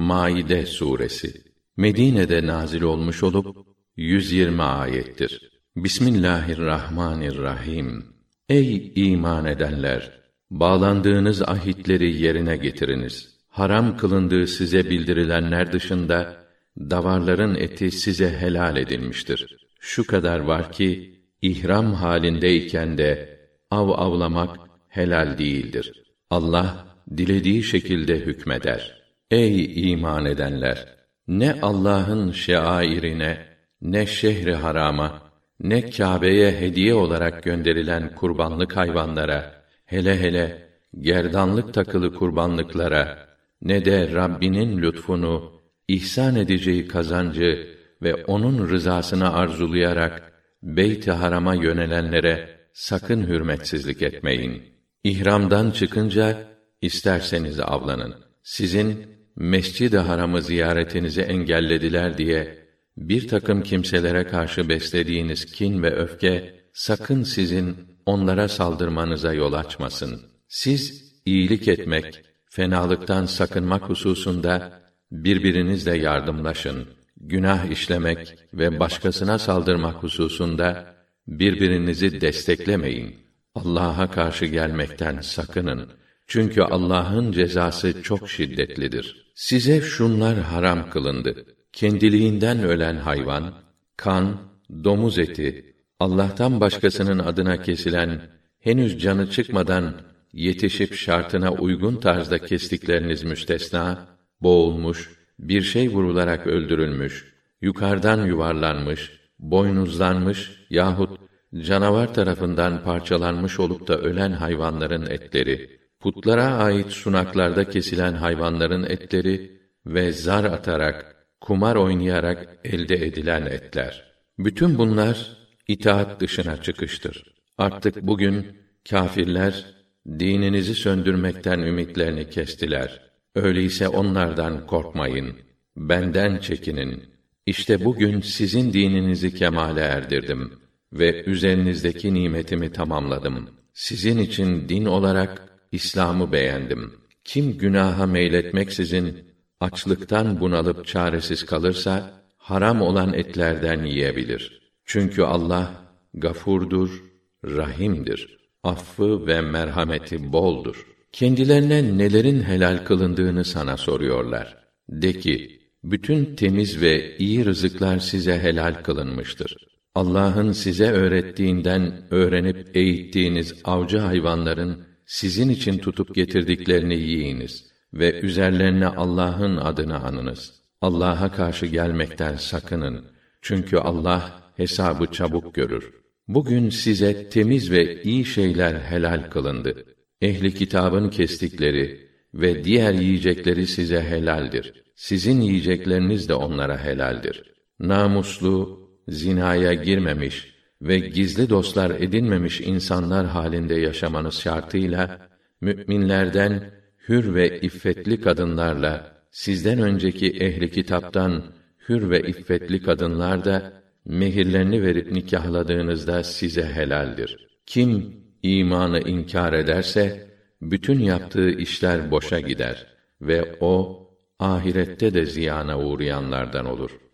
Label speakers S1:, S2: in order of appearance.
S1: Maide suresi Medine'de nazil olmuş olup 120 ayettir. Bismillahirrahmanirrahim. Ey iman edenler, bağlandığınız ahitleri yerine getiriniz. Haram kılındığı size bildirilenler dışında davarların eti size helal edilmiştir. Şu kadar var ki ihram halindeyken de av avlamak helal değildir. Allah dilediği şekilde hükmeder. Ey iman edenler! Ne Allah'ın şeairine, ne şehri harama, ne Kâbe'ye hediye olarak gönderilen kurbanlık hayvanlara, hele hele gerdanlık takılı kurbanlıklara, ne de Rabbinin lütfunu, ihsan edeceği kazancı ve onun rızasını arzulayarak Beyt-i Haram'a yönelenlere sakın hürmetsizlik etmeyin. İhramdan çıkınca isterseniz avlanın. Sizin Mescid-i Haram'ı ziyaretinizi engellediler diye bir takım kimselere karşı beslediğiniz kin ve öfke sakın sizin onlara saldırmanıza yol açmasın. Siz iyilik etmek, fenalıktan sakınmak hususunda birbirinizle yardımlaşın. Günah işlemek ve başkasına saldırmak hususunda birbirinizi desteklemeyin. Allah'a karşı gelmekten sakının. Çünkü Allah'ın cezası çok şiddetlidir. Size şunlar haram kılındı. Kendiliğinden ölen hayvan, kan, domuz eti, Allah'tan başkasının adına kesilen, henüz canı çıkmadan yetişip şartına uygun tarzda kestikleriniz müstesna, boğulmuş, bir şey vurularak öldürülmüş, yukarıdan yuvarlanmış, boynuzlanmış yahut canavar tarafından parçalanmış olup da ölen hayvanların etleri, putlara ait sunaklarda kesilen hayvanların etleri ve zar atarak, kumar oynayarak elde edilen etler. Bütün bunlar itaat dışına çıkıştır. Artık bugün kâfirler dininizi söndürmekten ümitlerini kestiler. Öyleyse onlardan korkmayın. Benden çekinin. İşte bugün sizin dininizi kemale erdirdim ve üzerinizdeki nimetimi tamamladım. Sizin için din olarak İslam'ı beğendim. Kim günaha meyletmeksizin açlıktan bunalıp çaresiz kalırsa haram olan etlerden yiyebilir. Çünkü Allah gafurdur, rahimdir. Affı ve merhameti boldur. Kendilerine nelerin helal kılındığını sana soruyorlar. De ki, bütün temiz ve iyi rızıklar size helal kılınmıştır. Allah'ın size öğrettiğinden öğrenip eğittiğiniz avcı hayvanların sizin için tutup getirdiklerini yiyiniz ve üzerlerine Allah'ın adını anınız. Allah'a karşı gelmekten sakının. Çünkü Allah hesabı çabuk görür. Bugün size temiz ve iyi şeyler helal kılındı. Ehli kitabın kestikleri ve diğer yiyecekleri size helaldir. Sizin yiyecekleriniz de onlara helaldir. Namuslu, zinaya girmemiş ve gizli dostlar edinmemiş insanlar halinde yaşamanız şartıyla müminlerden hür ve iffetli kadınlarla sizden önceki ehli kitaptan hür ve iffetli kadınlar da mehirlerini verip nikahladığınızda size helaldir. Kim imanı inkar ederse bütün yaptığı işler boşa gider ve o ahirette de ziyana uğrayanlardan olur.